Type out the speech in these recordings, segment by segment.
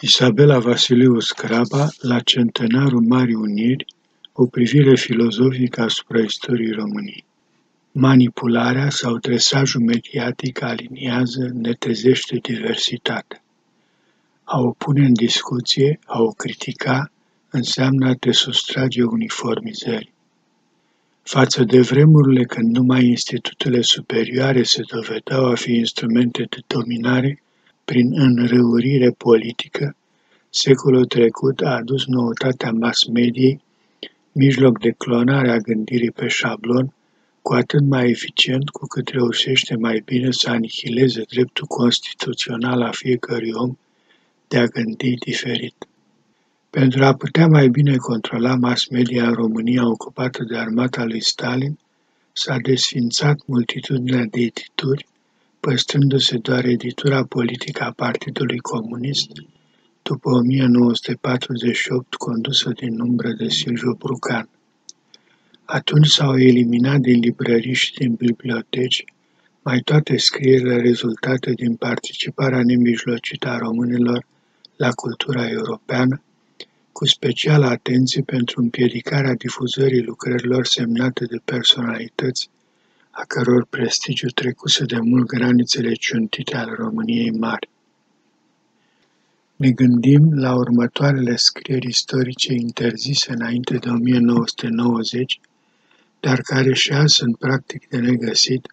Isabela Vasiliu Scraba, la centenarul Marii Uniri, o privire filozofică asupra istoriei României. Manipularea sau tresajul mediatic aliniază, netezește diversitatea. A o pune în discuție, a o critica, înseamnă a te sustrage uniformizării. Față de vremurile când numai institutele superioare se dovedeau a fi instrumente de dominare prin înrăurire politică, secolul trecut a adus noutatea mass mediei, mijloc de clonare a gândirii pe șablon, cu atât mai eficient cu cât reușește mai bine să anihileze dreptul constituțional a fiecărui om de a gândi diferit. Pentru a putea mai bine controla mass media în România ocupată de armata lui Stalin, s-a desfințat multitudinea de edituri, păstrându-se doar editura politică a Partidului Comunist, după 1948 condusă din umbră de Silviu Brucan. Atunci s-au eliminat din librării și din biblioteci mai toate scrierile rezultate din participarea nemijlocită a românilor la cultura europeană, cu specială atenție pentru împiedicarea difuzării lucrărilor semnate de personalități a căror prestigiu trecuse de mult granițele ciuntite ale României mari. Ne gândim la următoarele scrieri istorice interzise înainte de 1990, dar care și azi sunt practic de negăsit,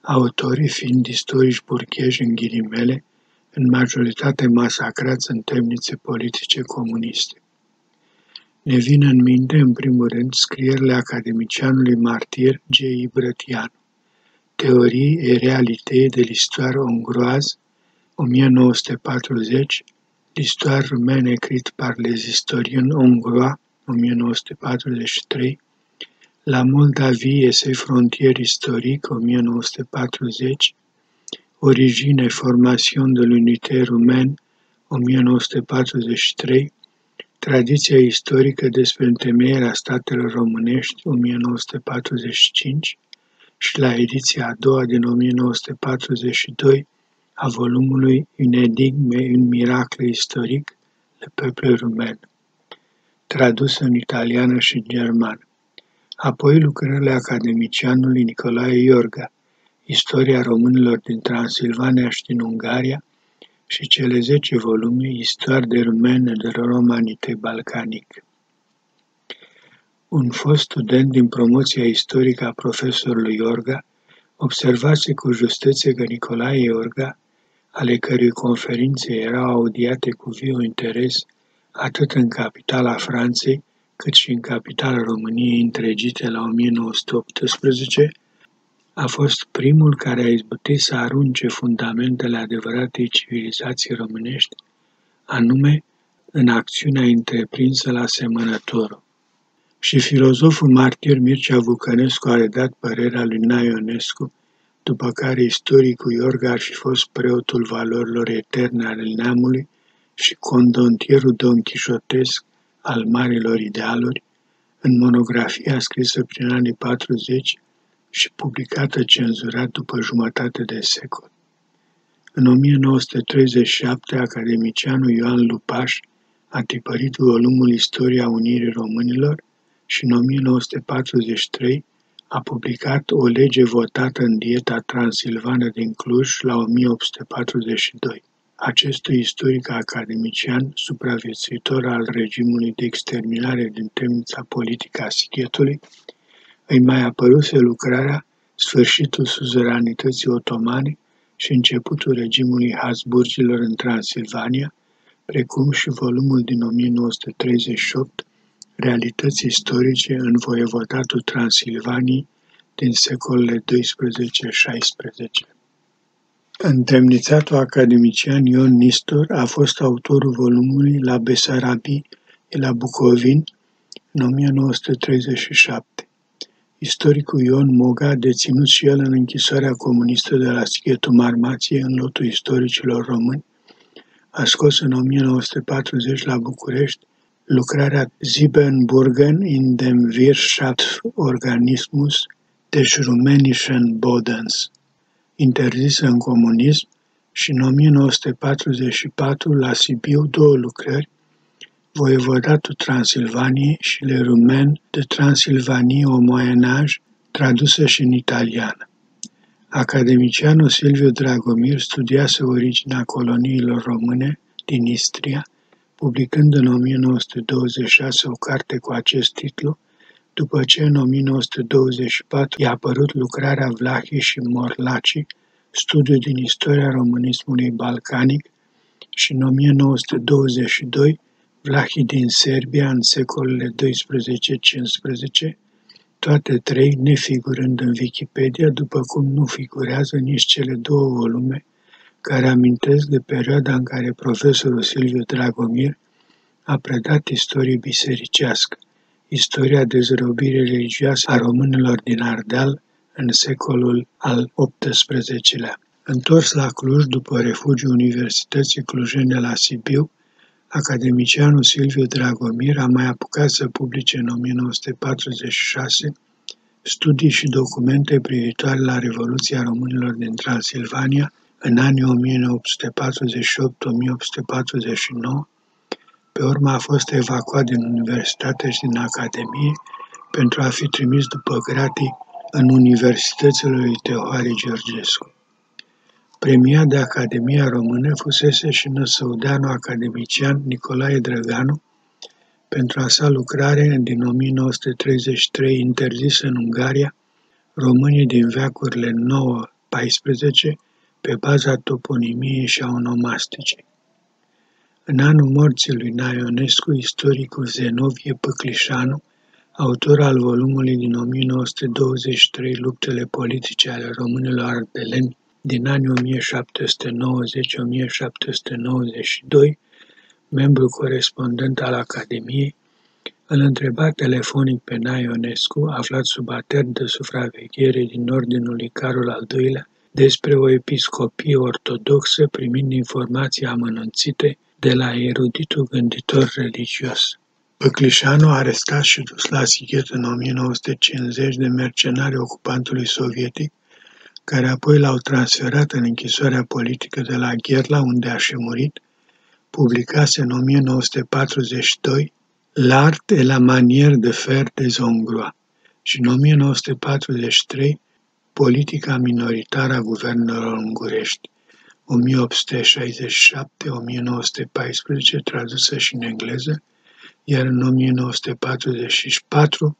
autorii fiind istorici burcheji în ghilimele, în majoritate masacrați în temnițe politice comuniste. Ne vin în minte, în primul rând, scrierile academicianului martir G.I. Brătianu, Teorii et réalité de l'histoire hongroise, 1940, L'histoire roumaine écrite par les historiens hongrois, 1943, La Moldavie et ses frontières historiques, 1940, Origine et formation de l'unité roumaine, 1943, Tradiția istorică despre întemeierea statelor românești 1945 și la ediția a doua din 1942 a volumului Une énigme, un miracle istoric, Le peuple roumain, tradus în italiană și germană. Apoi lucrările academicianului Nicolae Iorga, Istoria românilor din Transilvania și din Ungaria, și cele zece volume Histoire de rumene de la romanite balcanic. Un fost student din promoția istorică a profesorului Iorga observase cu justețe că Nicolae Iorga, ale cărui conferințe erau audiate cu viu interes atât în capitala Franței, cât și în capitala României întregite la 1918, a fost primul care a izbutit să arunce fundamentele adevăratei civilizații românești, anume în acțiunea întreprinsă la semănătorul. Și filozoful martir Mircea Vucănescu a redat părerea lui Naionescu, după care istoricul Iorga ar fi fost preotul valorilor eterne ale neamului și condontierul Don Chișotesc al marilor idealuri, în monografia scrisă prin anii 40 și publicată cenzurat după jumătate de secol. În 1937, academicianul Ioan Lupaș a tipărit volumul Istoria Unirii Românilor și în 1943 a publicat o lege votată în dieta transilvană din Cluj la 1842. Acestui istoric academician, supraviețuitor al regimului de exterminare din temnița politică a Sighetului, îi mai apăruse lucrarea Sfârșitul suzeranității otomane și începutul regimului Habsburgilor în Transilvania, precum și volumul din 1938, Realități istorice în voievodatul Transilvaniei din secolele 12-16. Întemnițatul academician Ion Nistor a fost autorul volumului La Besarabii la Bucovin în 1937. Istoricul Ion Moga, deținut și el în închisoarea comunistă de la Sighetul Marmației în lotul istoricilor români, a scos în 1940 la București lucrarea Siebenburgen in dem Wirtschaftsorganismus des rumänischen Bodens, interzisă în comunism și în 1944 la Sibiu două lucrări, Voievodatul Transilvaniei și Le Rumen de Transilvanie au Moyen Âge, tradusă și în italiană. Academicianul Silviu Dragomir studiase originea coloniilor române din Istria, publicând în 1926 o carte cu acest titlu, după ce în 1924 i-a apărut lucrarea Vlahii și Morlaci, studiu din istoria românismului balcanic, și în 1922 Vlahii din Serbia în secolele 12-15, toate trei nefigurând în Wikipedia, după cum nu figurează nici cele două volume care amintesc de perioada în care profesorul Silviu Dragomir a predat istorie bisericească, istoria dezrobirii religioase a românilor din Ardeal în secolul al XVIII-lea. Întors la Cluj după refugiul Universității Clujene la Sibiu, academicianul Silviu Dragomir a mai apucat să publice în 1946 studii și documente privitoare la Revoluția Românilor din Transilvania în anii 1848-1849, pe urmă a fost evacuat din universitate și din academie pentru a fi trimis după gratii în universitățile lui Teohari Georgescu. Premiat de Academia Română fusese și năsăudeanul academician Nicolae Drăganu pentru a sa lucrare din 1933 interzisă în Ungaria, Românii din veacurile 9-14 pe baza toponimiei și a onomasticii. În anul morții lui Naionescu, istoricul Zenovie Păclișanu, autor al volumului din 1923 Luptele politice ale românilor ardeleni din anii 1790-1792, membru corespondent al Academiei, îl întreba telefonic pe Naionescu, aflat sub atert de supraveghere din ordinul Carol al II-lea, despre o episcopie ortodoxă primind informații amănunțite de la eruditul gânditor religios. Păclișanu, arestat și dus la Sighet în 1950 de mercenari ocupantului sovietic, care apoi l-au transferat în închisoarea politică de la Gherla, unde a și murit, publicase în 1942 L'art et la manière de faire des Hongrois și în 1943 Politica minoritară a guvernelor ungurești 1867-1914 tradusă și în engleză, iar în 1944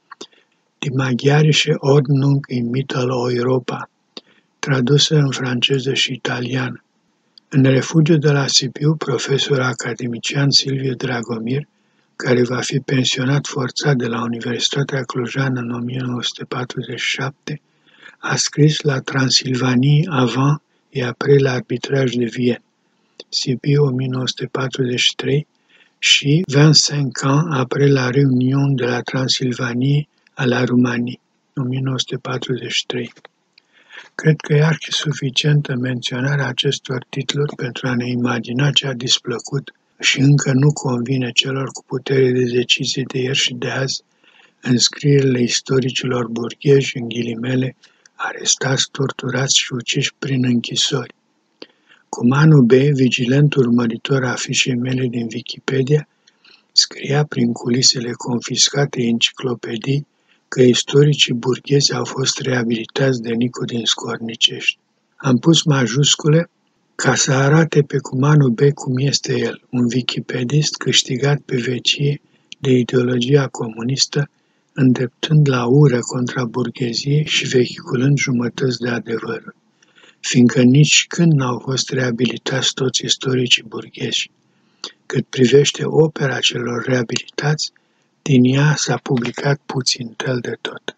Die Magyarische Ordnung in Mitteleuropa, tradusă în franceză și italiană. În refugiu de la Sibiu, profesor academician Silviu Dragomir, care va fi pensionat forțat de la Universitatea Clujană în 1947, a scris la Transilvanie avant et après l'arbitrage de Vienne, Sibiu 1943, și 25 ans après la réunion de la Transilvanie à la Roumanie, 1943. Cred că e archi suficientă menționarea acestor titluri pentru a ne imagina ce a displăcut și încă nu convine celor cu putere de decizie de ieri și de azi în scrierile istoricilor burghezi, în ghilimele, arestați, torturați și uciși prin închisori. Comanu B., vigilent urmăritor a fișei mele din Wikipedia, scria prin culisele confiscate enciclopedii că istoricii burghezi au fost reabilitați de Nicu din Scornicești. Am pus majuscule ca să arate pe Cumanu B cum este el, un wikipedist câștigat pe vecie de ideologia comunistă, îndreptând la ură contra burgheziei și vehiculând jumătăți de adevăr, fiindcă nici când n-au fost reabilitați toți istoricii burghezi. Cât privește opera celor reabilitați, din ea s-a publicat puțin tel de tot.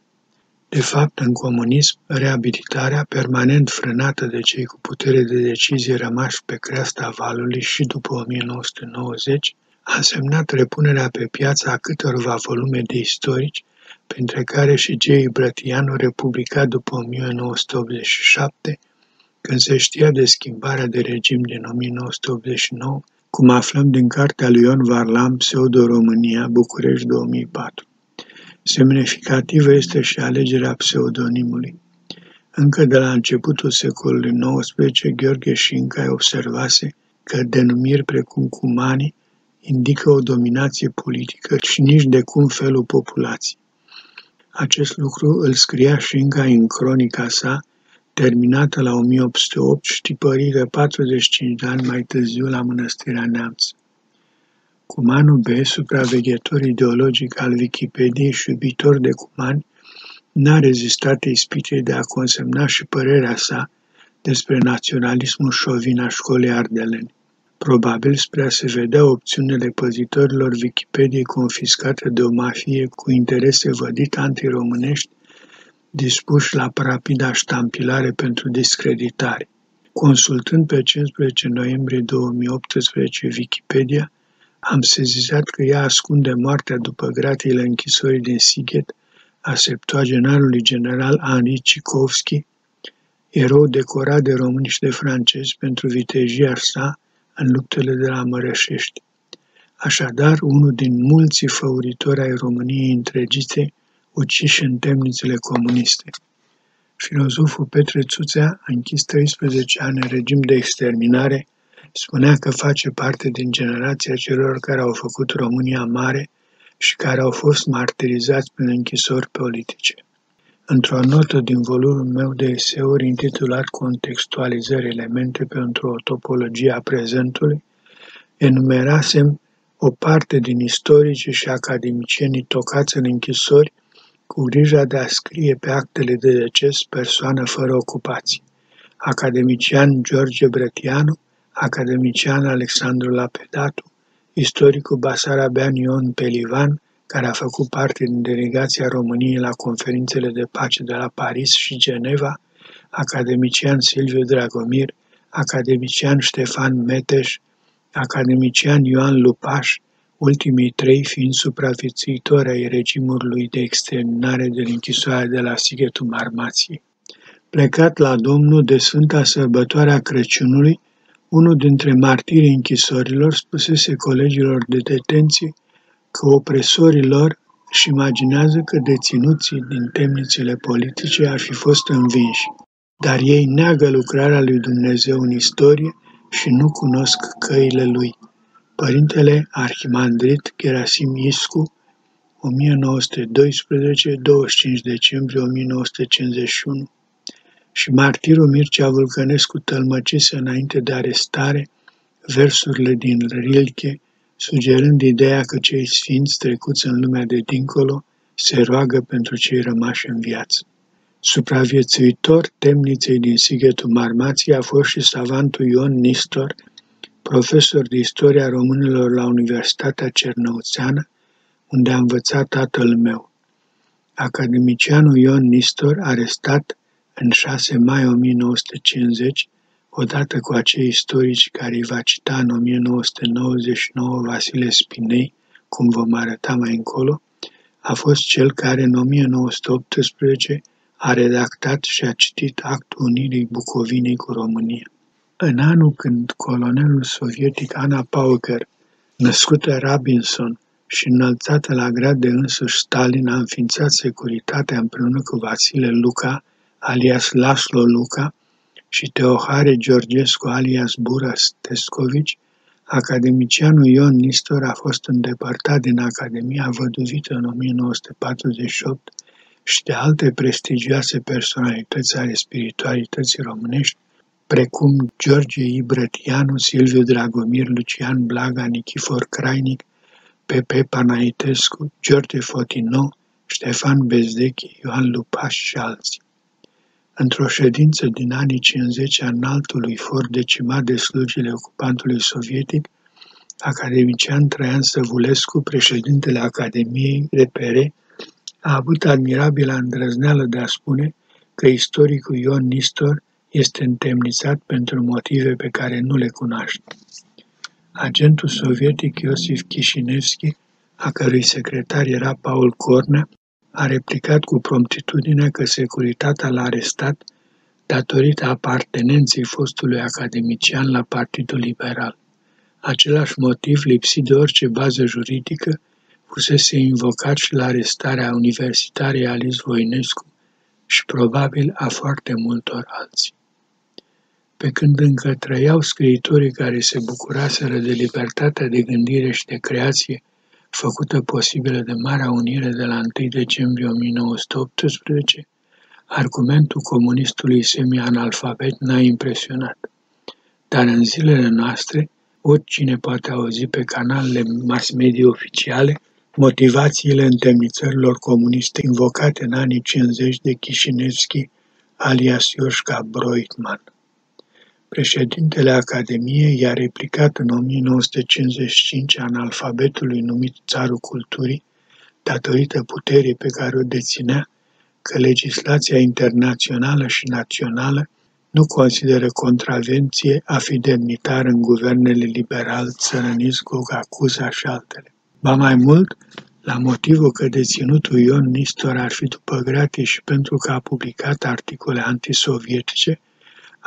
De fapt, în comunism, reabilitarea, permanent frânată de cei cu putere de decizie rămași pe creasta valului și după 1990, a însemnat repunerea pe piață a câtorva volume de istorici, printre care și J. Brătianu, republicat după 1987, când se știa de schimbarea de regim din 1989, cum aflăm din cartea lui Ion Varlam, Pseudo-România, București 2004. Semnificativă este și alegerea pseudonimului. Încă de la începutul secolului XIX, Gheorghe Șincai observase că denumiri precum cumani indică o dominație politică și nici de cum felul populației. Acest lucru îl scria Șinca în cronica sa, terminată la 1808 și tipărită 45 de ani mai târziu la Mănăstirea Neamț. Cumanul B, supraveghetor ideologic al Wikipediei și iubitor de cumani, n-a rezistat ispitei de a consemna și părerea sa despre naționalismul șovin a școlii ardeleni. Probabil spre a se vedea opțiunile păzitorilor Wikipediei confiscate de o mafie cu interese vădit antiromânești, dispuși la rapida ștampilare pentru discreditare. Consultând pe 15 noiembrie 2018 Wikipedia, am sezizat că ea ascunde moartea după gratiile închisorii din Sighet a septuagenarului general Henri Cikovski, erou decorat de români și de francezi pentru vitejia sa în luptele de la Mărășești. Așadar, unul din mulți făuritori ai României întregite, uciși în temnițele comuniste. Filozoful Petre Țuțea, închis 13 ani în regim de exterminare, spunea că face parte din generația celor care au făcut România mare și care au fost martirizați prin închisori politice. Într-o notă din volumul meu de eseuri intitulat Contextualizări elemente pentru o topologie a prezentului, enumerasem o parte din istorici și academicienii tocați în închisori cu grija de a scrie pe actele de deces persoană fără ocupații. Academician George Bretianu, academician Alexandru Lapedatu, istoricul Basarabean Ion Pelivan, care a făcut parte din delegația României la conferințele de pace de la Paris și Geneva, academician Silviu Dragomir, academician Ștefan Meteș, academician Ioan Lupaș, ultimii trei fiind supraviețuitori ai regimului de exterminare de închisoare de la Sighetul Marmației. Plecat la Domnul de Sfânta Sărbătoare a Crăciunului, unul dintre martirii închisorilor spusese colegilor de detenție că opresorii lor își imaginează că deținuții din temnițele politice ar fi fost învinși, dar ei neagă lucrarea lui Dumnezeu în istorie și nu cunosc căile lui. Părintele Arhimandrit Gerasim Iscu, 1912-25 decembrie 1951 și martirul Mircea Vulcănescu tălmăcise înainte de arestare versurile din Rilke sugerând ideea că cei sfinți trecuți în lumea de dincolo se roagă pentru cei rămași în viață. Supraviețuitor temniței din Sighetul Marmației a fost și savantul Ion Nistor, profesor de istoria românilor la Universitatea Cernăuțeană, unde a învățat tatăl meu. Academicianul Ion Nistor, arestat în 6 mai 1950, odată cu acei istorici care îi va cita în 1999 Vasile Spinei, cum vom arăta mai încolo, a fost cel care în 1918 a redactat și a citit actul unirii Bucovinei cu România. În anul când colonelul sovietic Ana Pauker, născută Robinson și înălțată la grad de însuși Stalin, a înființat securitatea împreună cu Vasile Luca, alias Laslo Luca, și Teohare Georgescu alias Buras Tescovici, academicianul Ion Nistor a fost îndepărtat din Academia Văduvită în 1948 și de alte prestigioase personalități ale spiritualității românești, precum George Ibrătianu, Silviu Dragomir, Lucian Blaga, Nichifor Crainic, Pepe Panaitescu, George Fotino, Ștefan Bezdechi, Ioan Lupaș și alții. Într-o ședință din anii 50 a înaltului for decimat de slujile ocupantului sovietic, academician Traian Săvulescu, președintele Academiei Repere, a avut admirabilă îndrăzneală de a spune că istoricul Ion Nistor este întemnițat pentru motive pe care nu le cunoaște. Agentul sovietic Iosif Kishinevski, a cărui secretar era Paul Cornea, a replicat cu promptitudine că securitatea l-a arestat datorită apartenenței fostului academician la Partidul Liberal. Același motiv, lipsit de orice bază juridică, fusese invocat și la arestarea universitarei Alice Voinescu și probabil a foarte multor alții. Pe când încă trăiau scriitorii care se bucuraseră de libertatea de gândire și de creație, făcută posibilă de Marea Unire de la 1 decembrie 1918, argumentul comunistului semi-analfabet n-a impresionat. Dar în zilele noastre, oricine poate auzi pe canalele mass media oficiale motivațiile întemnițărilor comuniste invocate în anii 50 de Chișinevski alias Iosca Broitman. Președintele Academiei i-a replicat în 1955 analfabetului numit Țarul Culturii, datorită puterii pe care o deținea, că legislația internațională și națională nu consideră contravenție a fi demnitar în guvernele liberal, Țărăniscu, Gacuza și altele. Ba mai mult, la motivul că deținutul Ion Nistor ar fi după gratie și pentru că a publicat articole antisovietice,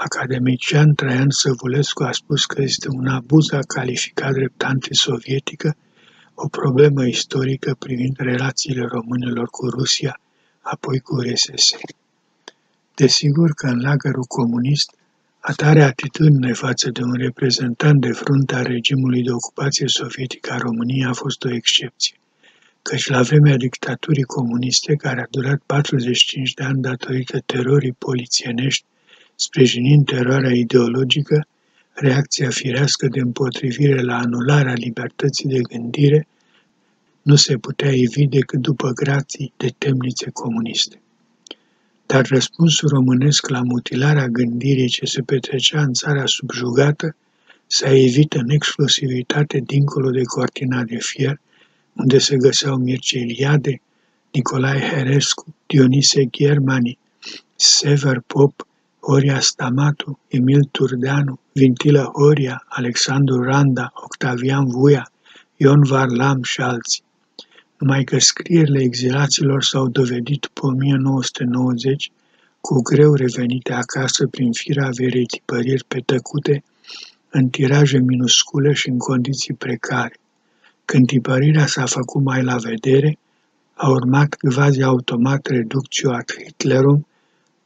academician Traian Săvulescu a spus că este un abuz a calificat drept antisovietică o problemă istorică privind relațiile românilor cu Rusia, apoi cu RSS. Desigur că în lagărul comunist, atare atitudine față de un reprezentant de frunte a regimului de ocupație sovietică a României a fost o excepție, căci la vremea dictaturii comuniste, care a durat 45 de ani datorită terorii polițienești, sprijinind teroarea ideologică, reacția firească de împotrivire la anularea libertății de gândire nu se putea ivi decât după grații de temnițe comuniste. Dar răspunsul românesc la mutilarea gândirii ce se petrecea în țara subjugată s-a evit în exclusivitate dincolo de cortina de fier, unde se găseau Mircea Eliade, Nicolae Herescu, Dionise Germani, Sever Pop, Horia Stamatu, Emil Turdeanu, Vintilă Horia, Alexandru Randa, Octavian Vuia, Ion Varlam și alții numai că scrierile exilaților s-au dovedit după 1990 cu greu revenite acasă prin firea averei tipăriri pe tăcute, în tiraje minuscule și în condiții precare. Când tipărirea s-a făcut mai la vedere, a urmat quasi automat reductio ad Hitlerum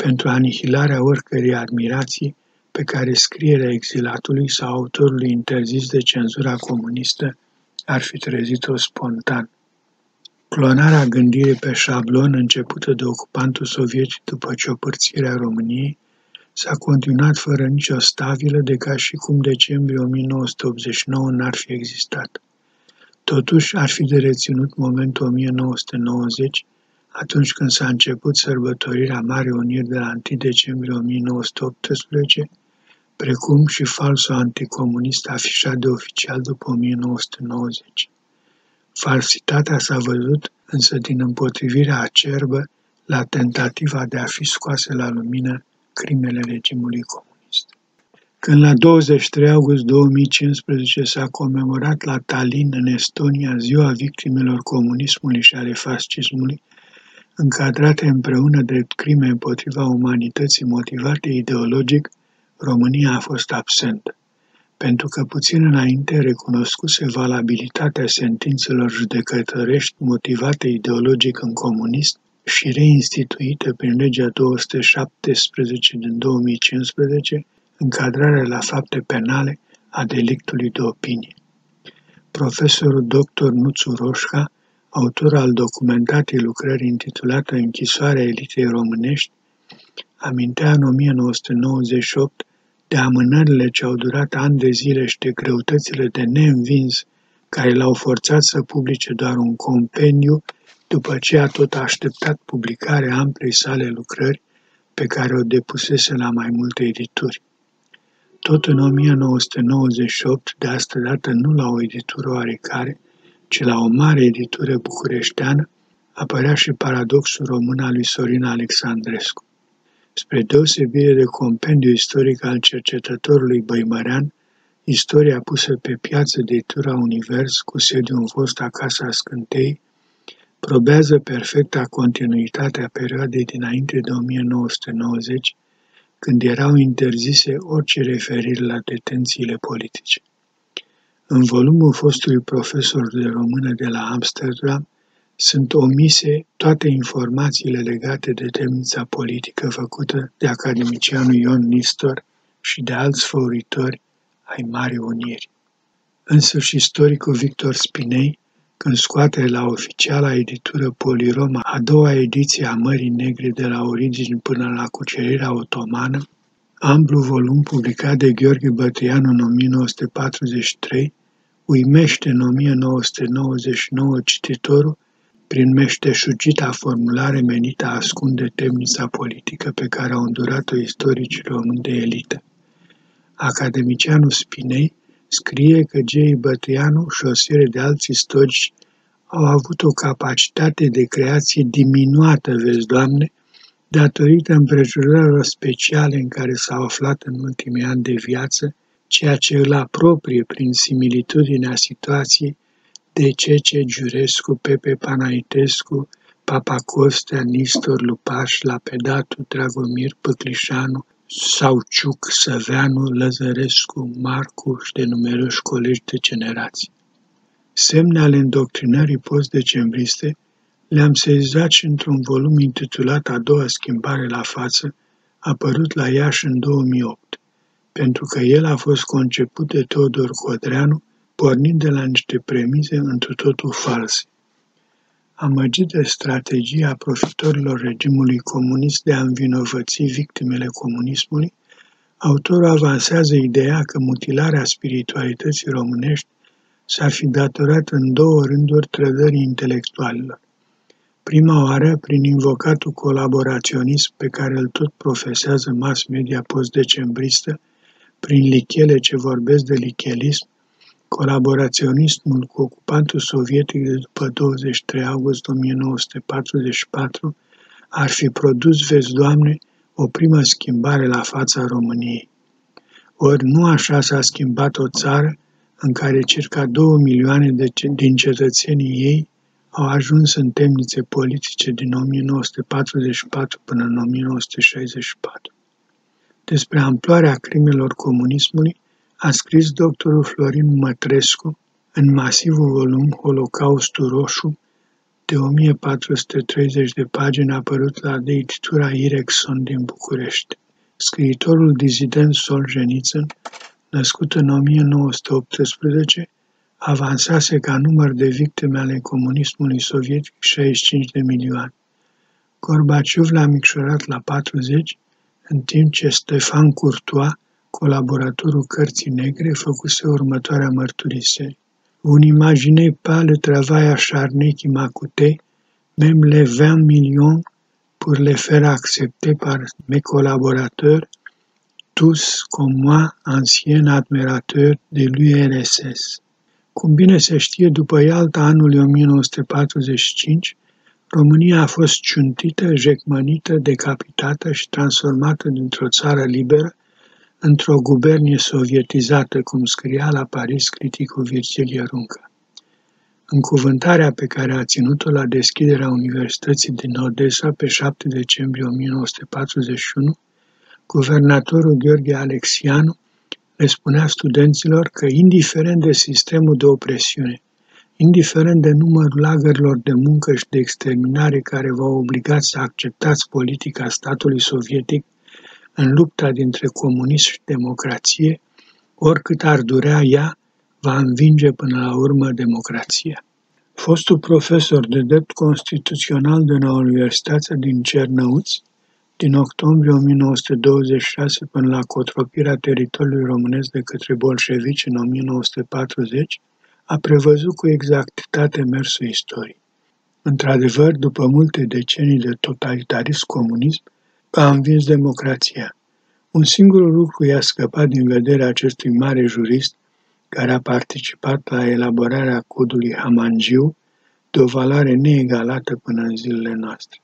pentru anihilarea oricărei admirații pe care scrierea exilatului sau autorului interzis de cenzura comunistă ar fi trezit-o spontan. Clonarea gândirii pe șablon începută de ocupantul sovietic după ciopărțirea României s-a continuat fără nicio stabilă de ca și cum decembrie 1989 n-ar fi existat. Totuși, ar fi de reținut momentul 1990, atunci când s-a început sărbătorirea Marei Uniri de la 1 decembrie 1918, precum și falsul anticomunist afișat de oficial după 1990. Falsitatea s-a văzut însă din împotrivirea acerbă la tentativa de a fi scoase la lumină crimele regimului comunist. Când la 23 august 2015 s-a comemorat la Tallinn, în Estonia, ziua victimelor comunismului și ale fascismului, încadrate împreună drept crime împotriva umanității motivate ideologic, România a fost absentă pentru că puțin înainte recunoscuse valabilitatea sentințelor judecătorești motivate ideologic în comunist și reinstituite prin legea 217 din 2015, încadrarea la fapte penale a delictului de opinie. Profesorul dr. Nuțu Roșca, autor al documentatei lucrări intitulată Închisoarea elitei românești, amintea în 1998 de amânările ce au durat ani de zile și de greutățile de neînvins care l-au forțat să publice doar un compendiu, după ce a tot așteptat publicarea amplei sale lucrări pe care o depusese la mai multe edituri. Tot în 1998, de asta dată nu la o editură oarecare, ci la o mare editură bucureșteană, apărea și paradoxul român al lui Sorin Alexandrescu. Spre deosebire de compendiu istoric al cercetătorului Băimărean, istoria pusă pe piață de Tura Univers cu sediu în fosta Casa Scântei, probează perfecta continuitatea perioadei dinainte de 1990, când erau interzise orice referiri la detențiile politice. În volumul fostului profesor de română de la Amsterdam, sunt omise toate informațiile legate de temnița politică făcută de academicianul Ion Nistor și de alți făuritori ai Marii Uniri. Însuși istoricul Victor Spinei, când scoate la oficiala editură Poliroma a doua ediție a Mării Negre de la origini până la cucerirea otomană, amplu volum publicat de Gheorghe Bătăianu în 1943, uimește în 1999 cititorul prin meșteșugita formulare menită a ascunde temnița politică pe care au îndurat-o istoricii români de elită. Academicianul Spinei scrie că G. Bătăianu și o serie de alți istorici au avut o capacitate de creație diminuată, vezi, Doamne, datorită împrejurărilor speciale în care s-au aflat în ultimii ani de viață, ceea ce îl apropie prin similitudinea situației de Cece Giurescu, Pepe Panaitescu, Papa Costea, Nistor Lupaș, Lapedatu, Dragomir Păclișanu, Sauciuc, Săveanu, Lăzărescu, Marcu și de numeroși colegi de generații. Semne ale îndoctrinării post-decembriste le-am sezat și într-un volum intitulat A doua schimbare la față, apărut la Iași în 2008, pentru că el a fost conceput de Teodor Codreanu, pornind de la niște premize întru totul false. Amăgit de strategia profitorilor regimului comunist de a învinovăți victimele comunismului, autorul avansează ideea că mutilarea spiritualității românești s-ar fi datorat în două rânduri trădării intelectualilor. Prima oară, prin invocatul colaboraționism pe care îl tot profesează mass media post-decembristă, prin lichele ce vorbesc de lichelism, colaboraționismul cu ocupantul sovietic de după 23 august 1944 ar fi produs, vezi, Doamne, o primă schimbare la fața României. Ori nu așa s-a schimbat o țară în care circa 2 milioane de, din cetățenii ei au ajuns în temnițe politice din 1944 până în 1964. Despre amploarea crimelor comunismului a scris doctorul Florin Mătrescu în masivul volum Holocaustul Roșu de 1430 de pagini apărut la editura Irexon din București. Scriitorul dizident Solzhenitsyn, născut în 1918, avansase ca număr de victime ale comunismului sovietic 65 de milioane. Gorbaciov l-a micșorat la 40, în timp ce Stefan Courtois, colaboratorul Cărții Negre, făcuse următoarea mărturisire. Vous n'imaginez pas le travail acharné qui m'a coûté, même les 20 millions pour les faire accepter par mes collaborateurs, tous comme moi anciens admirateurs de l'URSS. Cum bine se știe, după Ialta anului 1945, România a fost ciuntită, jecmănită, decapitată și transformată dintr-o țară liberă într-o gubernie sovietizată, cum scria la Paris criticul Virgil Runcă. În cuvântarea pe care a ținut-o la deschiderea Universității din Odessa pe 7 decembrie 1941, guvernatorul Gheorghe Alexianu le spunea studenților că, indiferent de sistemul de opresiune, indiferent de numărul lagărilor de muncă și de exterminare care v-au obligat să acceptați politica statului sovietic în lupta dintre comunism și democrație, oricât ar durea ea, va învinge până la urmă democrația. Fostul profesor de drept constituțional de la Universitatea din Cernăuți, din octombrie 1926 până la cotropirea teritoriului românesc de către bolșevici în 1940, a prevăzut cu exactitate mersul istoriei. Într-adevăr, după multe decenii de totalitarism comunism, a învins democrația. Un singur lucru i-a scăpat din vederea acestui mare jurist care a participat la elaborarea codului Hamangiu de o valoare neegalată până în zilele noastre.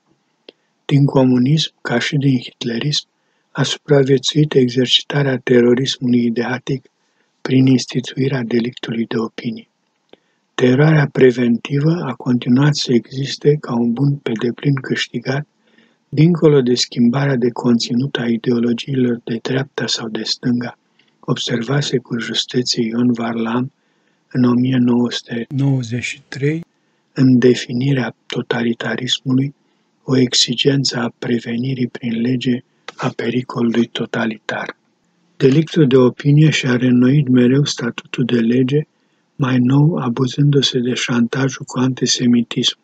Din comunism, ca și din hitlerism, a supraviețuit exercitarea terorismului ideatic prin instituirea delictului de opinie. Teroarea preventivă a continuat să existe ca un bun pe deplin câștigat, dincolo de schimbarea de conținut a ideologiilor de dreapta sau de stânga, observase cu justeție Ion Varlam în 1993 în definirea totalitarismului o exigență a prevenirii prin lege a pericolului totalitar. Delictul de opinie și-a reînnoit mereu statutul de lege, mai nou abuzându-se de șantajul cu antisemitism,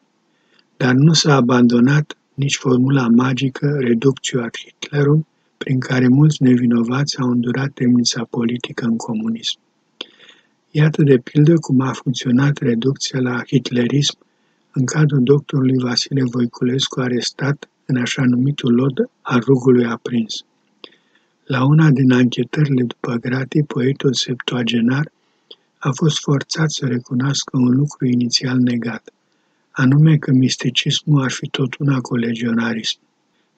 dar nu s-a abandonat nici formula magică reductio ad Hitlerum, prin care mulți nevinovați au îndurat temnița politică în comunism. Iată de pildă cum a funcționat reducția la hitlerism în cadrul doctorului Vasile Voiculescu arestat în așa numitul lot al rugului aprins. La una din anchetările după gratii, poetul septuagenar a fost forțat să recunoască un lucru inițial negat, anume că misticismul ar fi tot una cu legionarism.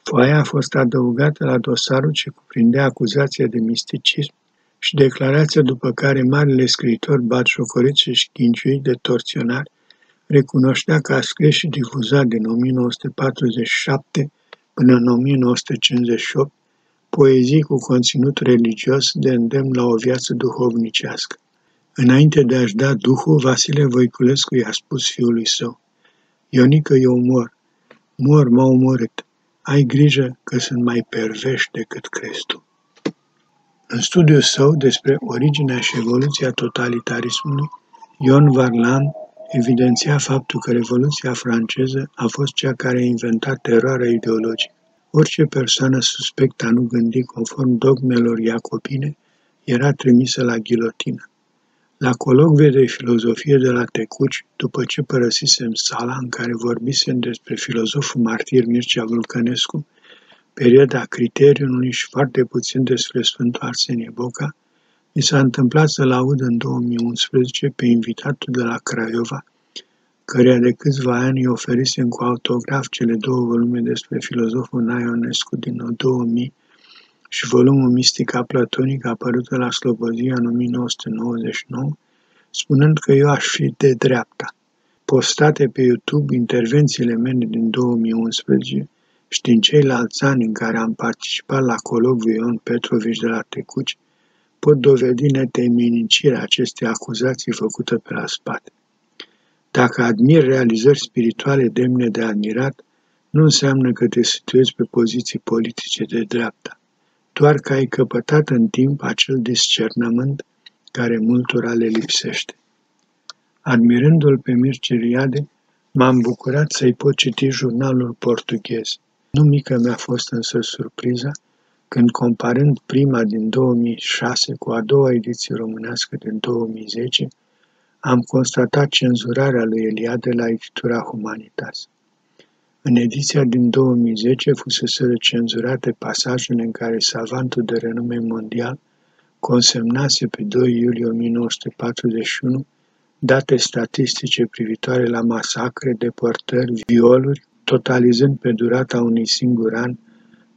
Foaia a fost adăugată la dosarul ce cuprindea acuzația de misticism și declarația după care marele scriitor batjocorit și schinciuit de torționari recunoștea că a scris și difuzat din 1947 până în 1958 poezii cu conținut religios de îndemn la o viață duhovnicească. Înainte de a-și da Duhul, Vasile Voiculescu i-a spus fiului său, Ionică, eu mor, mor, m-a omorât, ai grijă că sunt mai pervești decât crezi tu. În studiul său despre originea și evoluția totalitarismului, Ion Varlam evidenția faptul că Revoluția franceză a fost cea care a inventat teroarea ideologică. Orice persoană suspectă a nu gândi conform dogmelor iacobine era trimisă la ghilotină. La colocve de filozofie de la Tecuci, după ce părăsisem sala în care vorbisem despre filozoful martir Mircea Vulcănescu, perioada criteriului și foarte puțin despre Sfântul Arsenie Boca, mi s-a întâmplat să-l aud în 2011 pe invitatul de la Craiova, căreia de câțiva ani îi oferisem cu autograf cele două volume despre filozoful Naionescu din 2000 și volumul Mistica Platonică apărută la Slobozia în 1999, spunând că eu aș fi de dreapta. Postate pe YouTube intervențiile mele din 2011 și din ceilalți ani în care am participat la colocviul Ion Petrovici de la Tecuci, pot dovedi netemenicirea acestei acuzații făcute pe la spate. Dacă admir realizări spirituale demne de admirat, nu înseamnă că te situezi pe poziții politice de dreapta, doar că ai căpătat în timp acel discernământ care multora le lipsește. Admirându-l pe Mircea Riade, m-am bucurat să-i pot citi jurnalul portughez. Nu mică mi-a fost însă surpriza când comparând prima din 2006 cu a doua ediție românească din 2010, am constatat cenzurarea lui Eliade la editura Humanitas. În ediția din 2010 fusese cenzurate pasajele în care savantul de renume mondial consemnase pe 2 iulie 1941 date statistice privitoare la masacre, deportări, violuri, totalizând pe durata unui singur an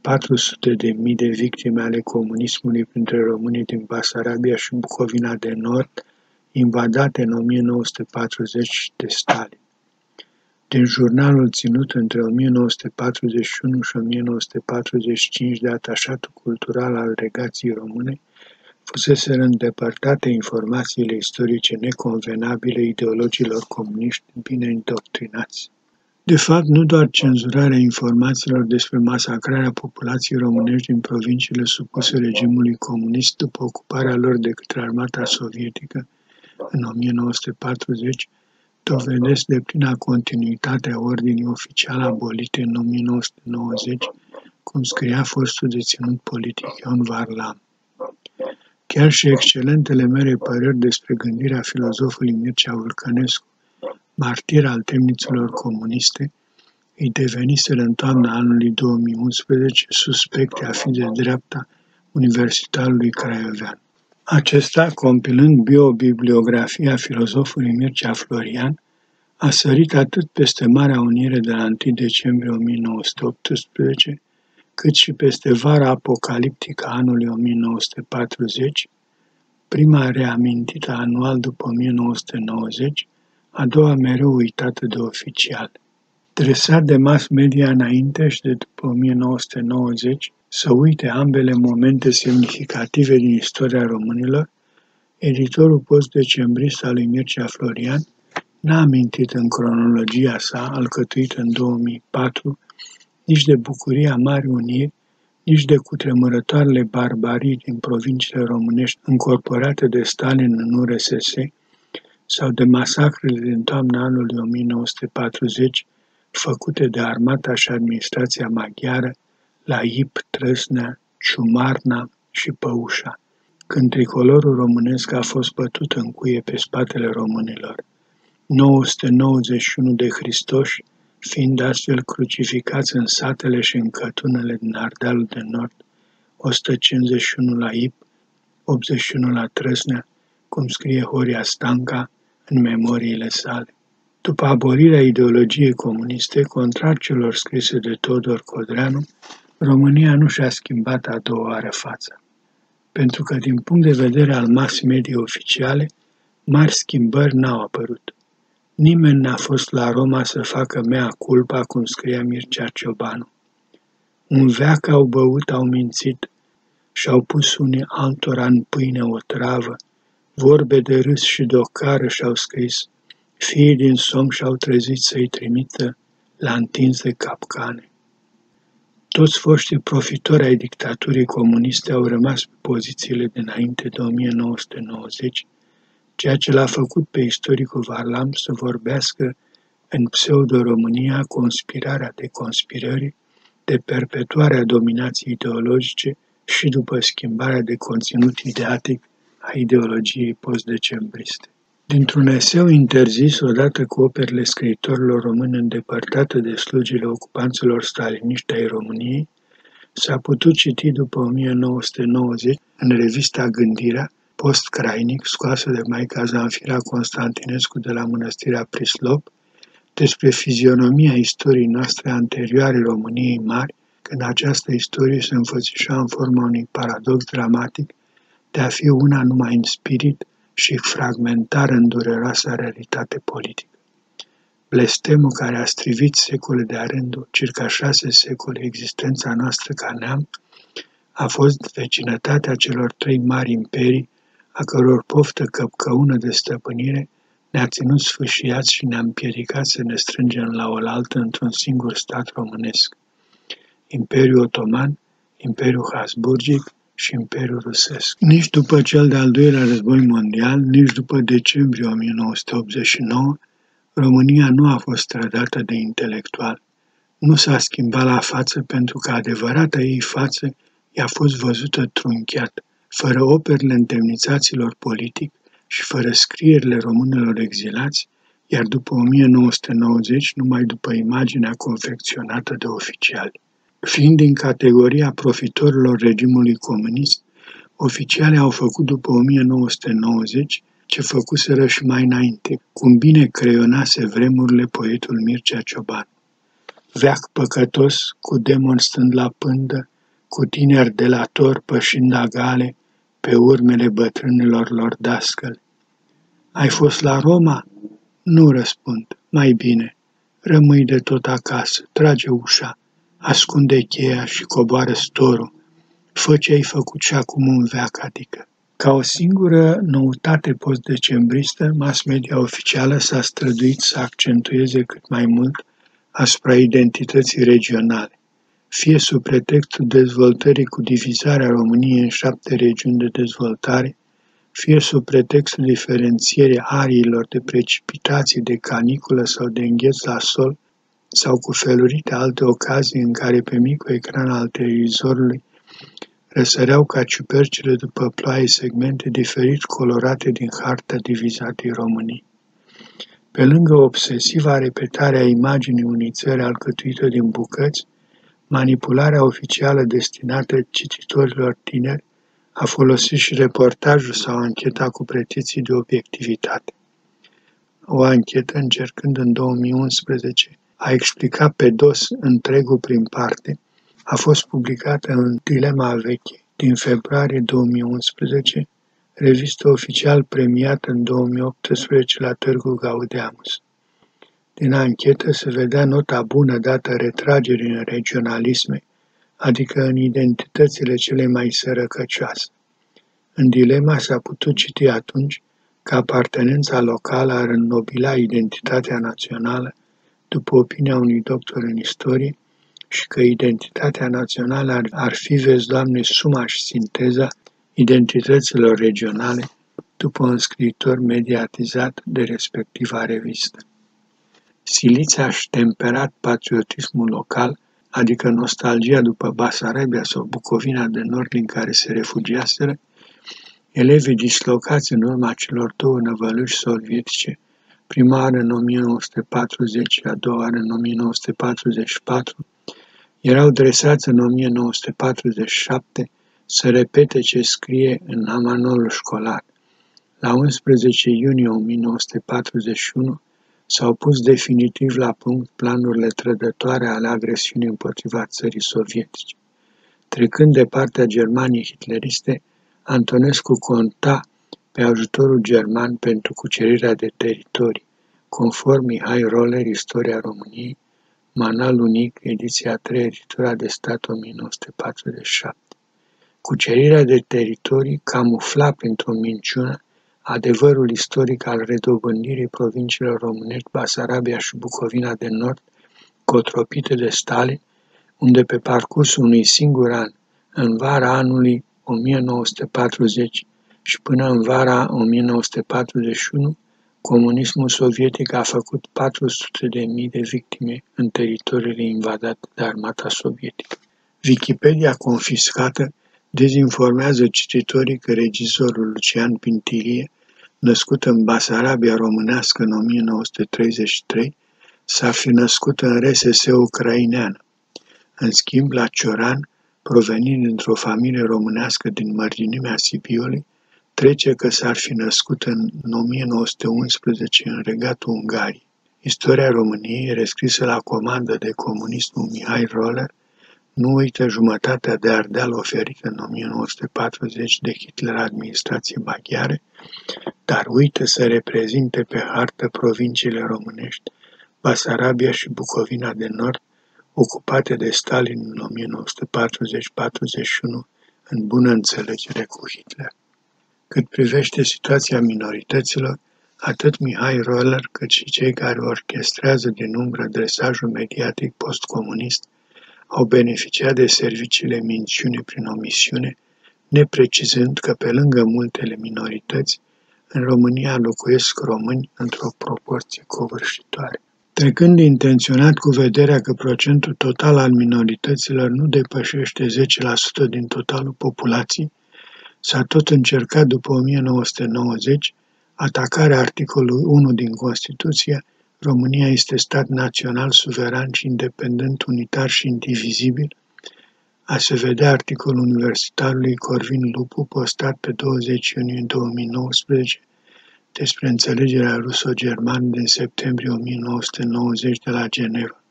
400 de mii de victime ale comunismului printre românii din Basarabia și Bucovina de Nord, invadate în 1940 de Stalin. Din jurnalul ținut între 1941 și 1945 de atașatul cultural al regației române, fusese îndepărtate informațiile istorice neconvenabile ideologilor comuniști bine indoctrinați. De fapt, nu doar cenzurarea informațiilor despre masacrarea populației românești din provinciile supuse regimului comunist după ocuparea lor de către armata sovietică în 1940, dovedesc de plină continuitate a ordinii oficiale abolite în 1990, cum scria fostul deținut politic Ion Varlam. Chiar și excelentele mele păreri despre gândirea filozofului Mircea Vulcănescu martir al temnițelor comuniste, îi deveniseră în toamna anului 2011 suspecte a fi de dreapta Universitarului Craiovean. Acesta, compilând biobibliografia filozofului Mircea Florian, a sărit atât peste Marea Unire de la 1 decembrie 1918, cât și peste vara apocaliptică a anului 1940, prima reamintită anual după 1990, a doua mereu uitată de oficial. Dresat de mass media înainte și de după 1990 să uite ambele momente semnificative din istoria românilor, editorul post-decembrist al lui Mircea Florian n-a amintit în cronologia sa, alcătuită în 2004, nici de bucuria Marii Uniri, nici de cutremurătoarele barbarii din provinciile românești încorporate de Stalin în URSS, sau de masacrele din toamna anului 1940 făcute de armata și administrația maghiară la Ip, Trăsnea, Ciumarna și Păușa, când tricolorul românesc a fost bătut în cuie pe spatele românilor. 991 de Hristoși, fiind astfel crucificați în satele și în cătunele din Ardealul de Nord, 151 la Ip, 81 la Trăsnea, cum scrie Horia Stanca în memoriile sale. După abolirea ideologiei comuniste, contrar celor scrise de Todor Codreanu, România nu și-a schimbat a doua oară fața. Pentru că, din punct de vedere al mass media oficiale, mari schimbări n-au apărut. Nimeni n-a fost la Roma să facă mea culpa, cum scria Mircea Ciobanu. Un veac au băut, au mințit și-au pus unii altora în pâine o travă, vorbe de râs și de ocară și-au scris, fiii din somn și-au trezit să-i trimită la întins de capcane. Toți foștii profitori ai dictaturii comuniste au rămas pe pozițiile dinainte de 1990, ceea ce l-a făcut pe istoricul Varlam să vorbească în pseudo-România conspirarea de conspirări, de perpetuarea dominației ideologice și după schimbarea de conținut ideatic a ideologiei post-decembriste. Dintr-un eseu interzis odată cu operele scriitorilor români îndepărtate de slujile ocupanților staliniști ai României, s-a putut citi după 1990 în revista Gândirea, post-crainic, scoasă de Maica Zanfira Constantinescu de la Mănăstirea Prislop, despre fizionomia istoriei noastre anterioare României mari, când această istorie se înfățișa în forma unui paradox dramatic de a fi una numai în spirit și fragmentar în dureroasa realitate politică. Blestemul care a strivit secole de arândul, circa șase secole existența noastră ca neam, a fost vecinătatea celor trei mari imperii, a căror poftă căpcăună de stăpânire ne-a ținut sfâșiați și ne-a împiedicat să ne strângem la oaltă într-un singur stat românesc. Imperiul Otoman, Imperiul Habsburgic și Imperiul Rusesc. Nici după cel de-al doilea război mondial, nici după decembrie 1989, România nu a fost trădată de intelectual. Nu s-a schimbat la față pentru că adevărata ei față i-a fost văzută trunchiat, fără operele întemnițaților politic și fără scrierile românilor exilați, iar după 1990 numai după imaginea confecționată de oficiali. Fiind din categoria profitorilor regimului comunist, oficialii au făcut după 1990 ce făcuseră și mai înainte, cum bine creionase vremurile poetul Mircea Cioban. Veac păcătos, cu demon stând la pândă, cu tineri delator pășind la gale, pe urmele bătrânilor lor dascăl. Ai fost la Roma? Nu răspund, mai bine. Rămâi de tot acasă, trage ușa, ascunde cheia și coboară storul. Fă ce ai făcut și acum un veac, adică. Ca o singură noutate post-decembristă, mass media oficială s-a străduit să accentueze cât mai mult asupra identității regionale, fie sub pretextul dezvoltării cu divizarea României în șapte regiuni de dezvoltare, fie sub pretextul diferențierii ariilor de precipitații de caniculă sau de îngheț la sol, sau cu felurite alte ocazii în care pe micul ecran al televizorului răsăreau ca ciupercile după ploaie segmente diferit colorate din harta divizatei Românii. Pe lângă obsesiva repetare a imaginii unei țări alcătuită din bucăți, manipularea oficială destinată cititorilor tineri a folosit și reportajul sau ancheta cu pretiții de obiectivitate. O anchetă încercând în 2011 a explicat pe dos întregul prin parte, a fost publicată în Dilema Veche din februarie 2011, revistă oficial premiată în 2018 la Târgu Gaudeamus. Din anchetă se vedea nota bună dată retragerii în regionalisme, adică în identitățile cele mai sărăcăcioase. În dilema s-a putut citi atunci că apartenența locală ar înnobila identitatea națională, după opinia unui doctor în istorie, și că identitatea națională ar, ar fi, vezi, Doamne, suma și sinteza identităților regionale, după un scriitor mediatizat de respectiva revistă. Silița și temperat patriotismul local, adică nostalgia după Basarabia sau Bucovina de Nord din care se refugiaseră, elevii dislocați în urma celor două năvălări sovietice, prima oară în 1940 și a doua oară în 1944, erau dresați în 1947 să repete ce scrie în amanolul școlar. La 11 iunie 1941 s-au pus definitiv la punct planurile trădătoare ale agresiunii împotriva țării sovietice. Trecând de partea Germaniei hitleriste, Antonescu conta pe ajutorul german pentru cucerirea de teritorii, conform Mihai Roller, Istoria României, Manal unic, ediția 3, editura de stat 1947. Cucerirea de teritorii camufla printr-o minciună adevărul istoric al redobândirii provinciilor românești Basarabia și Bucovina de Nord, cotropite de Stalin, unde pe parcursul unui singur an, în vara anului 1940 și până în vara 1941, comunismul sovietic a făcut 400.000 de victime în teritoriile invadate de armata sovietică. Wikipedia confiscată dezinformează cititorii că regizorul Lucian Pintilie, născut în Basarabia românească în 1933, s-ar fi născut în RSS ucraineană. În schimb, la Cioran, provenind dintr-o familie românească din mărginimea Sibiului, trece că s-ar fi născut în 1911 în regatul Ungariei. Istoria României, rescrisă la comandă de comunistul Mihai Roller, nu uită jumătatea de ardeal oferită în 1940 de Hitler administrației maghiare, dar uită să reprezinte pe hartă provinciile românești, Basarabia și Bucovina de Nord, ocupate de Stalin în 1940-41 în bună înțelegere cu Hitler. Cât privește situația minorităților, atât Mihai Roller cât și cei care orchestrează din umbră dresajul mediatic postcomunist au beneficiat de serviciile minciunii prin omisiune, neprecizând că pe lângă multele minorități, în România locuiesc români într-o proporție covârșitoare. Trecând intenționat cu vederea că procentul total al minorităților nu depășește 10% din totalul populației, s-a tot încercat după 1990 atacarea articolului 1 din Constituție România este stat național, suveran și independent, unitar și indivizibil, a se vedea articolul universitarului Corvin Lupu postat pe 20 iunie 2019 despre înțelegerea ruso-germană din septembrie 1990 de la Geneva.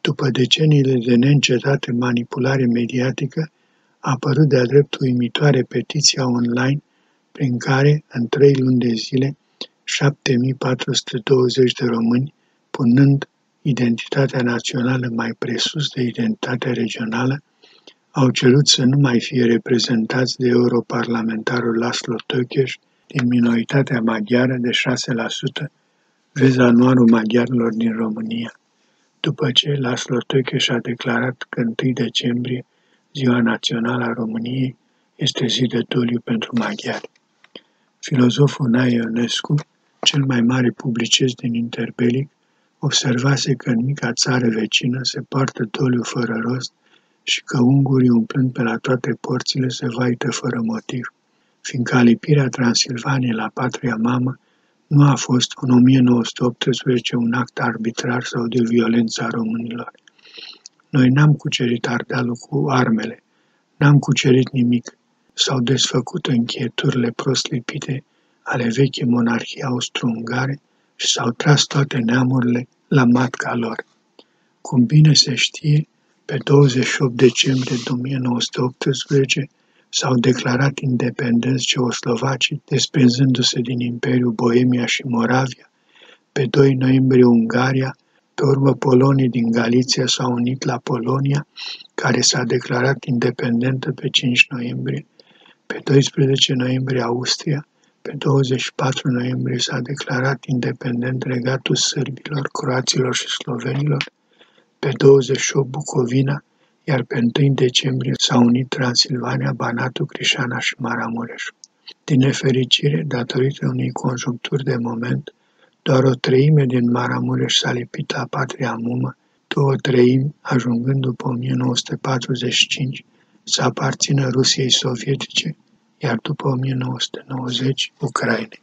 După deceniile de neîncetate manipulare mediatică, a apărut de-a dreptul uimitoare petiția online prin care, în trei luni de zile, 7420 de români, punând identitatea națională mai presus de identitatea regională, au cerut să nu mai fie reprezentați de europarlamentarul Laszlo Tökes din minoritatea maghiară de 6%, vezi anuarul maghiarilor din România, după ce Laszlo Tökes a declarat că 1 decembrie, ziua națională a României, este zi de doliu pentru maghiari. Filozoful Nae Ionescu cel mai mare publicist din interbelic, observase că în mica țară vecină se poartă doliu fără rost și că ungurii umplând pe la toate porțile se vaită fără motiv, fiindcă alipirea Transilvaniei la patria mamă nu a fost în 1918 un act arbitrar sau de violență a românilor. Noi n-am cucerit Ardealul cu armele, n-am cucerit nimic, s-au desfăcut încheieturile proslipite ale vechii monarhii austro-ungare și s-au tras toate neamurile la matca lor. Cum bine se știe, pe 28 decembrie 1918 s-au declarat independenți ceoslovacii, desprinzându-se din Imperiul Boemia și Moravia. Pe 2 noiembrie Ungaria, pe urmă polonii din Galiția s-au unit la Polonia, care s-a declarat independentă pe 5 noiembrie. Pe 12 noiembrie Austria, Pe 24 noiembrie s-a declarat independent regatul sârbilor, croaților și slovenilor, pe 28 Bucovina, iar pe 1 decembrie s-au unit Transilvania, Banatul, Crișana și Maramureș. Din nefericire, datorită unei conjuncturi de moment, doar o treime din Maramureș s-a lipit la patria mumă, două treimi ajungând după 1945 să aparțină Rusiei sovietice, iar după 1990 Ucrainei.